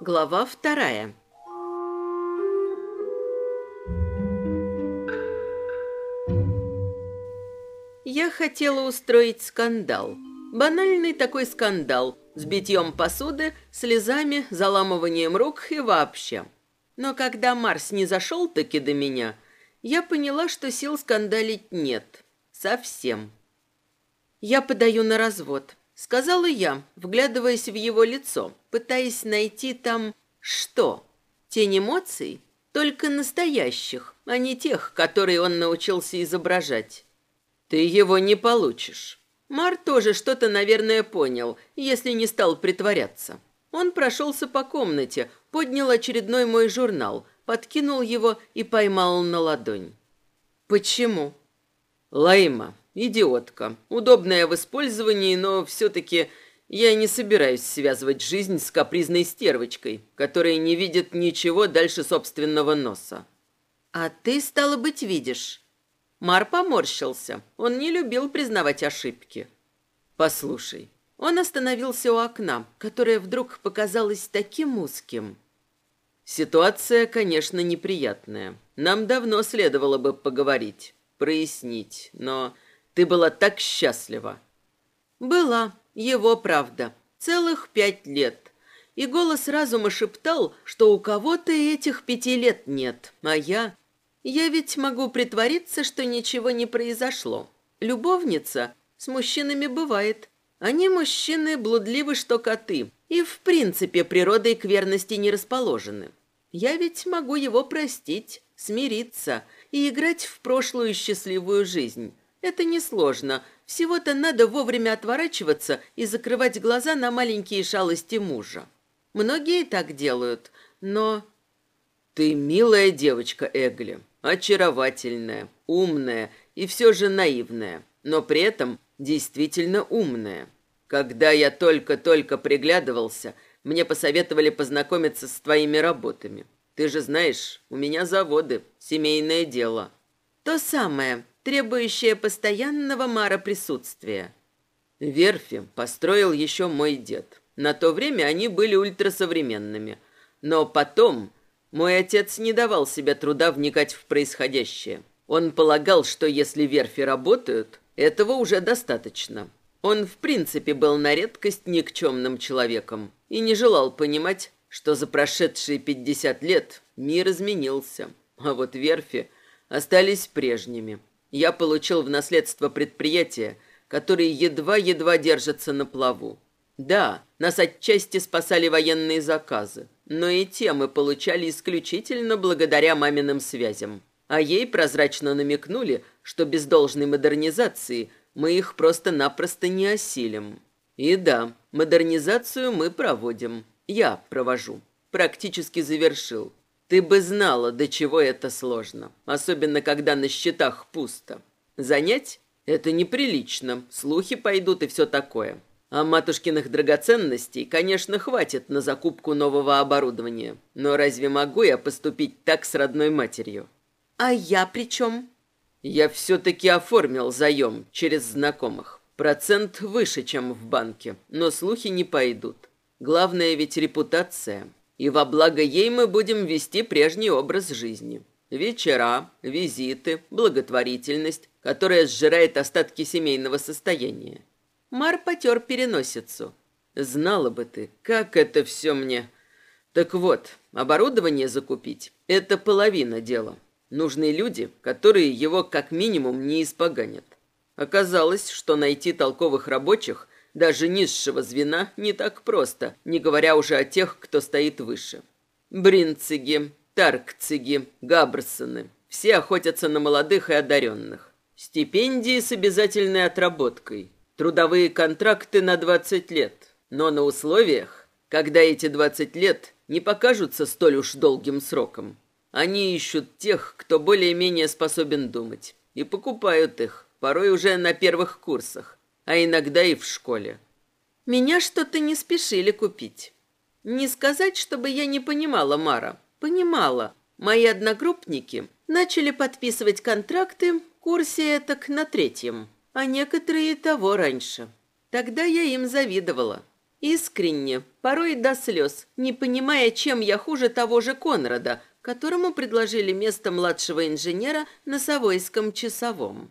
Глава вторая. Я хотела устроить скандал. Банальный такой скандал с битьем посуды, слезами, заламыванием рук и вообще. Но когда Марс не зашел таки до меня, я поняла, что сил скандалить нет. Совсем. Я подаю на развод. Сказала я, вглядываясь в его лицо, пытаясь найти там что? Тень эмоций? Только настоящих, а не тех, которые он научился изображать. Ты его не получишь. Мар тоже что-то, наверное, понял, если не стал притворяться. Он прошелся по комнате, поднял очередной мой журнал, подкинул его и поймал на ладонь. Почему? Лайма, Идиотка. Удобная в использовании, но все-таки я не собираюсь связывать жизнь с капризной стервочкой, которая не видит ничего дальше собственного носа. А ты, стало быть, видишь. Мар поморщился. Он не любил признавать ошибки. Послушай. Он остановился у окна, которое вдруг показалось таким узким. Ситуация, конечно, неприятная. Нам давно следовало бы поговорить, прояснить, но ты была так счастлива. Была, его правда. Целых пять лет. И голос разума шептал, что у кого-то этих пяти лет нет, а я... Я ведь могу притвориться, что ничего не произошло. Любовница с мужчинами бывает. Они мужчины блудливы, что коты, и в принципе природой к верности не расположены. Я ведь могу его простить, смириться и играть в прошлую счастливую жизнь, это несложно. Всего-то надо вовремя отворачиваться и закрывать глаза на маленькие шалости мужа. Многие так делают, но... Ты милая девочка, Эгли. Очаровательная, умная и все же наивная. Но при этом действительно умная. Когда я только-только приглядывался, мне посоветовали познакомиться с твоими работами. Ты же знаешь, у меня заводы, семейное дело. То самое, требующее постоянного мара присутствия. Верфи построил еще мой дед. На то время они были ультрасовременными. Но потом мой отец не давал себе труда вникать в происходящее. Он полагал, что если верфи работают, этого уже достаточно. Он в принципе был на редкость никчемным человеком и не желал понимать, что за прошедшие 50 лет мир изменился, а вот верфи остались прежними я получил в наследство предприятие, которое едва-едва держится на плаву. Да, нас отчасти спасали военные заказы, но и те мы получали исключительно благодаря маминым связям. А ей прозрачно намекнули, что без должной модернизации мы их просто-напросто не осилим. И да, модернизацию мы проводим. Я провожу. Практически завершил. Ты бы знала, до чего это сложно, особенно когда на счетах пусто. Занять – это неприлично, слухи пойдут и все такое. А матушкиных драгоценностей, конечно, хватит на закупку нового оборудования. Но разве могу я поступить так с родной матерью? А я при чем? Я все-таки оформил заем через знакомых. Процент выше, чем в банке, но слухи не пойдут. Главное ведь репутация. И во благо ей мы будем вести прежний образ жизни. Вечера, визиты, благотворительность, которая сжирает остатки семейного состояния. Мар потер переносицу. Знала бы ты, как это все мне... Так вот, оборудование закупить – это половина дела. Нужны люди, которые его как минимум не испоганят. Оказалось, что найти толковых рабочих даже низшего звена не так просто, не говоря уже о тех, кто стоит выше. Бринциги, Таркциги, Габрсоны – все охотятся на молодых и одаренных. Стипендии с обязательной отработкой, трудовые контракты на 20 лет, но на условиях, когда эти 20 лет не покажутся столь уж долгим сроком. Они ищут тех, кто более-менее способен думать, и покупают их, порой уже на первых курсах, а иногда и в школе. Меня что-то не спешили купить. Не сказать, чтобы я не понимала Мара. Понимала. Мои одногруппники начали подписывать контракты в курсе этак на третьем, а некоторые того раньше. Тогда я им завидовала. Искренне, порой до слез, не понимая, чем я хуже того же Конрада, которому предложили место младшего инженера на Савойском часовом.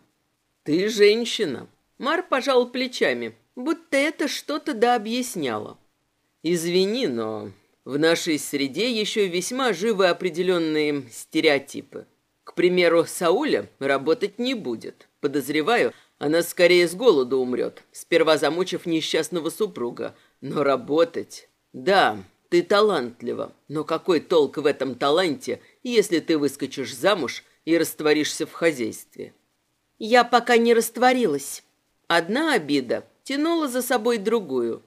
«Ты женщина!» Мар пожал плечами, будто это что-то да объясняло. «Извини, но в нашей среде еще весьма живы определенные стереотипы. К примеру, Сауля работать не будет. Подозреваю, она скорее с голоду умрет, сперва замучив несчастного супруга. Но работать... Да, ты талантлива, но какой толк в этом таланте, если ты выскочишь замуж и растворишься в хозяйстве? Я пока не растворилась. Одна обида тянула за собой другую.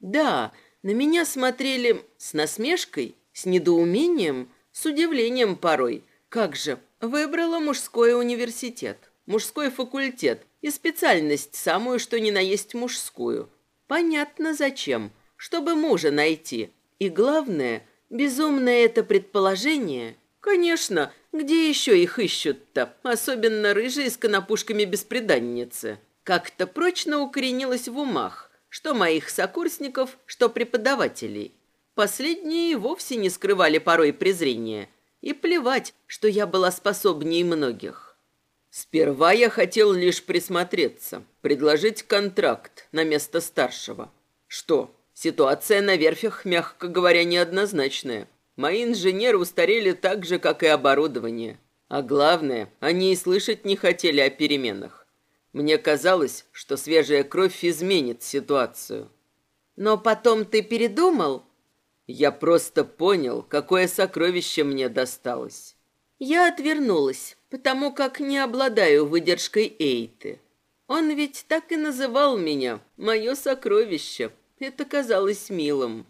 Да, на меня смотрели с насмешкой, с недоумением, с удивлением порой. Как же, выбрала мужской университет, мужской факультет и специальность самую, что ни на есть мужскую. Понятно зачем, чтобы мужа найти, и главное, безумное это предположение. Конечно, где еще их ищут-то, особенно рыжие с конопушками-беспреданницы. Как-то прочно укоренилось в умах, что моих сокурсников, что преподавателей. Последние вовсе не скрывали порой презрения. И плевать, что я была способнее многих. Сперва я хотел лишь присмотреться, предложить контракт на место старшего. Что, Ситуация на верфях, мягко говоря, неоднозначная. Мои инженеры устарели так же, как и оборудование. А главное, они и слышать не хотели о переменах. Мне казалось, что свежая кровь изменит ситуацию. Но потом ты передумал? Я просто понял, какое сокровище мне досталось. Я отвернулась, потому как не обладаю выдержкой Эйты. Он ведь так и называл меня, мое сокровище, это казалось милым.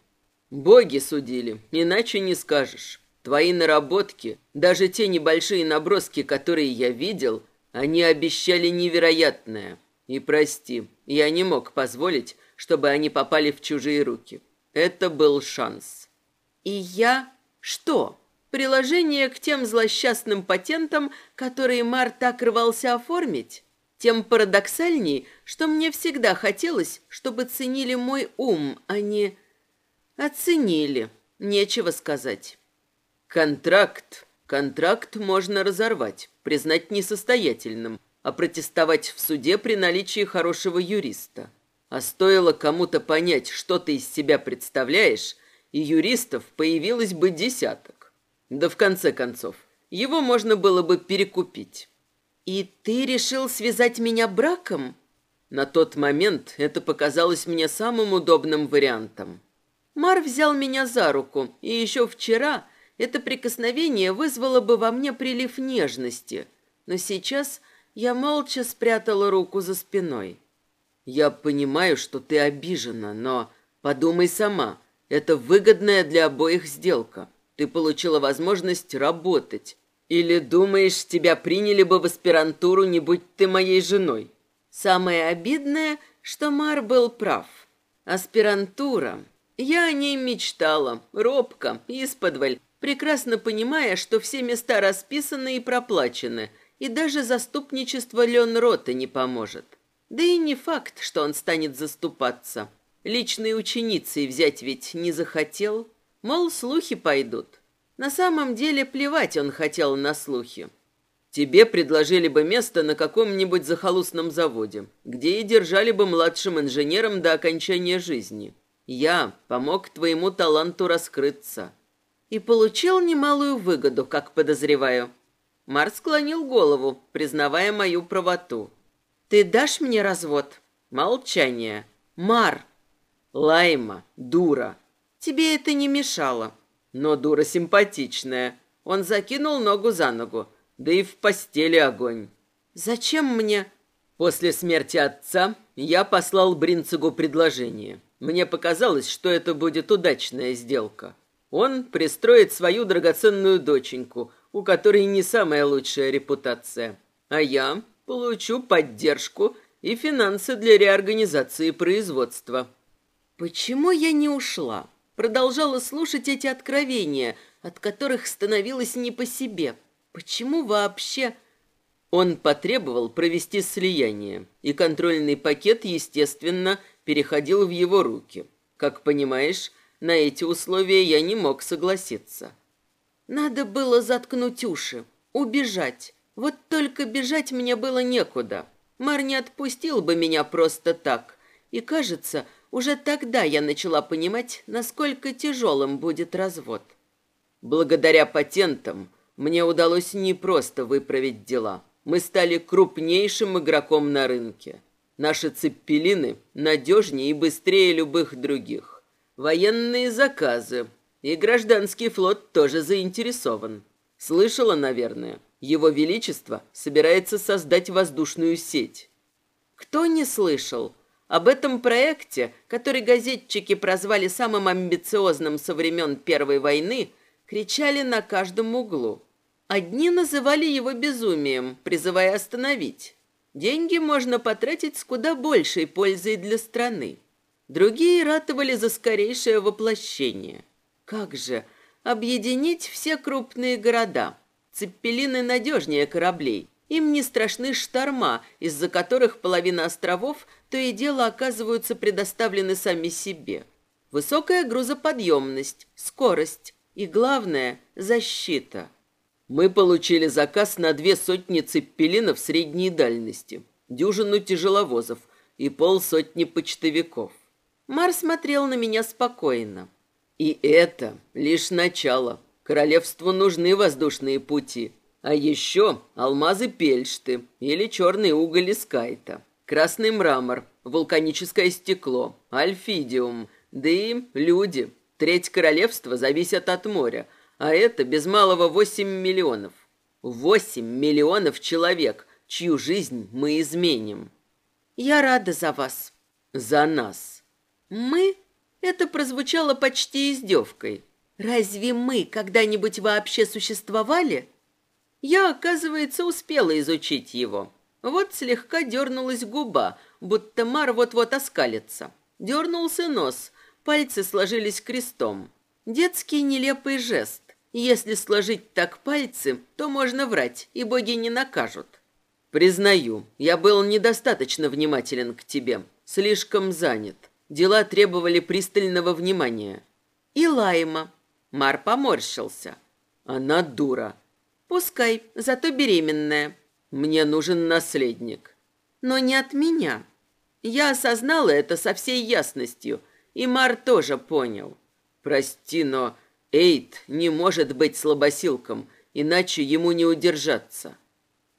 Боги судили, иначе не скажешь. Твои наработки, даже те небольшие наброски, которые я видел, они обещали невероятное. И прости, я не мог позволить, чтобы они попали в чужие руки. Это был шанс. И я... Что? Приложение к тем злосчастным патентам, которые Мар так рвался оформить? Тем парадоксальней, что мне всегда хотелось, чтобы ценили мой ум, а не... Оценили. Нечего сказать. Контракт. Контракт можно разорвать, признать несостоятельным, а протестовать в суде при наличии хорошего юриста. А стоило кому-то понять, что ты из себя представляешь, и юристов появилось бы десяток. Да в конце концов, его можно было бы перекупить. «И ты решил связать меня браком?» На тот момент это показалось мне самым удобным вариантом. Мар взял меня за руку, и еще вчера это прикосновение вызвало бы во мне прилив нежности, но сейчас я молча спрятала руку за спиной. «Я понимаю, что ты обижена, но подумай сама, это выгодная для обоих сделка. Ты получила возможность работать, или думаешь, тебя приняли бы в аспирантуру, не будь ты моей женой? Самое обидное, что Мар был прав. Аспирантура. Я о ней мечтала, робко, исподволь, прекрасно понимая, что все места расписаны и проплачены, и даже заступничество Лен Рота не поможет. Да и не факт, что он станет заступаться. Личной ученицей взять ведь не захотел. Мол, слухи пойдут. На самом деле плевать он хотел на слухи. Тебе предложили бы место на каком-нибудь захолустном заводе, где и держали бы младшим инженером до окончания жизни. Я помог твоему таланту раскрыться. И получил немалую выгоду, как подозреваю. Марс склонил голову, признавая мою правоту. «Ты дашь мне развод?» Молчание. «Мар!» «Лайма, дура!» «Тебе это не мешало но дура симпатичная. Он закинул ногу за ногу, да и в постели огонь. Зачем мне? После смерти отца я послал Бринцегу предложение. Мне показалось, что это будет удачная сделка. Он пристроит свою драгоценную доченьку, у которой не самая лучшая репутация. А я получу поддержку и финансы для реорганизации производства. Почему я не ушла? Продолжала слушать эти откровения, от которых становилось не по себе. Почему вообще... Он потребовал провести слияние, и контрольный пакет, естественно, переходил в его руки. Как понимаешь, на эти условия я не мог согласиться. Надо было заткнуть уши, убежать. Вот только бежать мне было некуда. Мар не отпустил бы меня просто так. И, кажется, уже тогда я начала понимать, насколько тяжелым будет развод. Благодаря патентам мне удалось не просто выправить дела. Мы стали крупнейшим игроком на рынке. Наши цеппелины надежнее и быстрее любых других. Военные заказы. И гражданский флот тоже заинтересован. Слышала, наверное, его Величество собирается создать воздушную сеть. Кто не слышал? Об этом проекте, который газетчики прозвали самым амбициозным со времен Первой войны, кричали на каждом углу. Одни называли его безумием, призывая остановить. Деньги можно потратить с куда большей пользой для страны. Другие ратовали за скорейшее воплощение. Как же объединить все крупные города? Цеппелины надежнее кораблей. Им не страшны шторма, из-за которых половина островов то и дело оказываются предоставлены сами себе. Высокая грузоподъемность, скорость и, главное, защита. Мы получили заказ на две сотни цеппелинов средней дальности, дюжину тяжеловозов и полсотни почтовиков. Мар смотрел на меня спокойно. И это лишь начало. Королевству нужны воздушные пути. А еще алмазы Пельшты или черный уголь из Кайта, красный мрамор, вулканическое стекло, альфидиум, да и люди. Треть королевства зависят от моря, а это без малого восемь миллионов. Восемь миллионов человек, чью жизнь мы изменим. Я рада за вас. За нас. Мы? Это прозвучало почти издевкой. Разве мы когда-нибудь вообще существовали? Я, оказывается, успела изучить его. Вот слегка дернулась губа, будто Мар вот-вот оскалится. Дернулся нос, пальцы сложились крестом. Детский нелепый жест. Если сложить так пальцы, то можно врать, и боги не накажут. Признаю, я был недостаточно внимателен к тебе, слишком занят. Дела требовали пристального внимания. И Лайма, Мар поморщился. Она дура. Пускай, зато беременная. Мне нужен наследник. Но не от меня. Я осознала это со всей ясностью, и Мар тоже понял. Прости, но Эйд не может быть слабосилком, иначе ему не удержаться.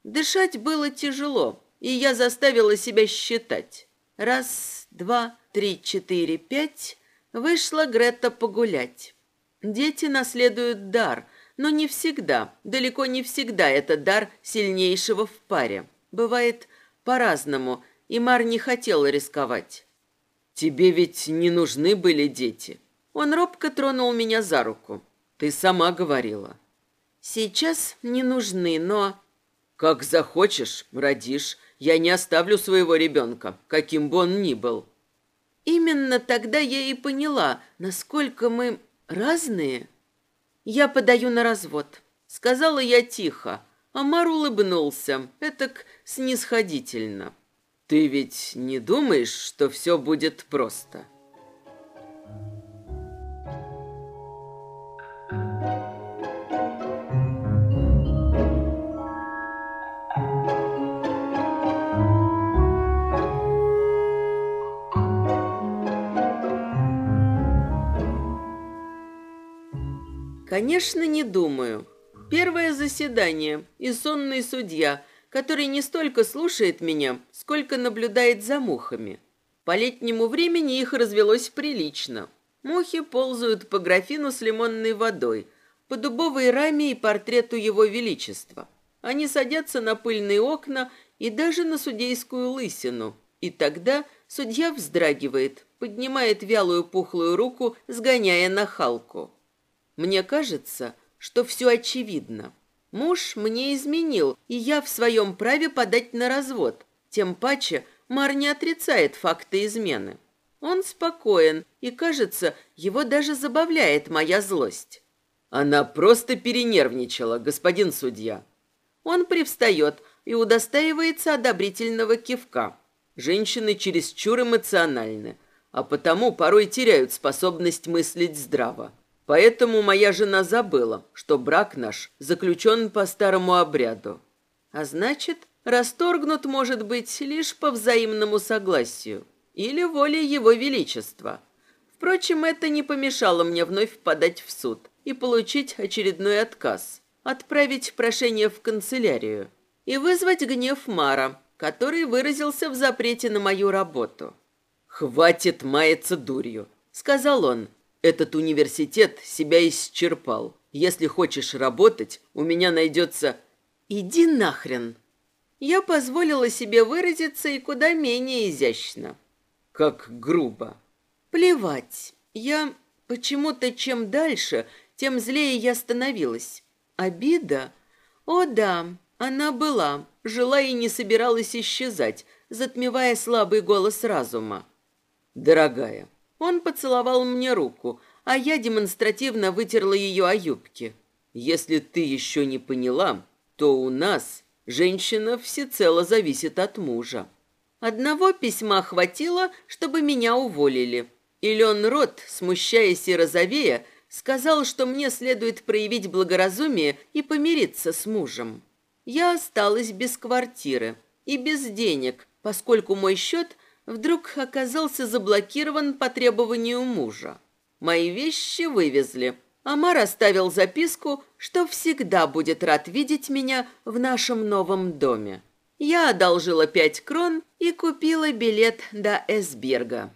Дышать было тяжело, и я заставила себя считать. Раз, два, три, четыре, пять. Вышла Грета погулять. Дети наследуют дар, но не всегда, далеко не всегда это дар сильнейшего в паре. Бывает по-разному, и Мар не хотел рисковать. «Тебе ведь не нужны были дети?» Он робко тронул меня за руку. «Ты сама говорила». «Сейчас не нужны, но...» «Как захочешь, родишь. Я не оставлю своего ребенка, каким бы он ни был». Именно тогда я и поняла, насколько мы разные. Я подаю на развод, сказала я тихо. Амар улыбнулся, этак снисходительно. Ты ведь не думаешь, что все будет просто?» Конечно, не думаю. Первое заседание и сонный судья, который не столько слушает меня, сколько наблюдает за мухами. По летнему времени их развелось прилично. Мухи ползают по графину с лимонной водой, по дубовой раме и портрету его величества. Они садятся на пыльные окна и даже на судейскую лысину. И тогда судья вздрагивает, поднимает вялую пухлую руку, сгоняя нахалку. Мне кажется, что все очевидно. Муж мне изменил, и я в своем праве подать на развод. Тем паче Мар не отрицает факты измены. Он спокоен, и, кажется, его даже забавляет моя злость. Она просто перенервничала, господин судья. Он привстает и удостаивается одобрительного кивка. Женщины чересчур эмоциональны, а потому порой теряют способность мыслить здраво. Поэтому моя жена забыла, что брак наш заключен по старому обряду. А значит, расторгнут может быть лишь по взаимному согласию или воле его величества. Впрочем, это не помешало мне вновь подать в суд и получить очередной отказ, отправить прошение в канцелярию и вызвать гнев Мара, который выразился в запрете на мою работу. «Хватит маяться дурью», — сказал он. «Этот университет себя исчерпал. Если хочешь работать, у меня найдется...» «Иди нахрен!» Я позволила себе выразиться и куда менее изящно. Как грубо. Плевать. Я почему-то чем дальше, тем злее я становилась. Обида? О да, она была, жила и не собиралась исчезать, затмевая слабый голос разума. «Дорогая». Он поцеловал мне руку, а я демонстративно вытерла ее о юбке. «Если ты еще не поняла, то у нас женщина всецело зависит от мужа». Одного письма хватило, чтобы меня уволили. И Лен Рот, смущаясь и розовея, сказал, что мне следует проявить благоразумие и помириться с мужем. Я осталась без квартиры и без денег, поскольку мой счет вдруг оказался заблокирован по требованию мужа. Мои вещи вывезли. Амар оставил записку, что всегда будет рад видеть меня в нашем новом доме. Я одолжила пять крон и купила билет до Эсберга.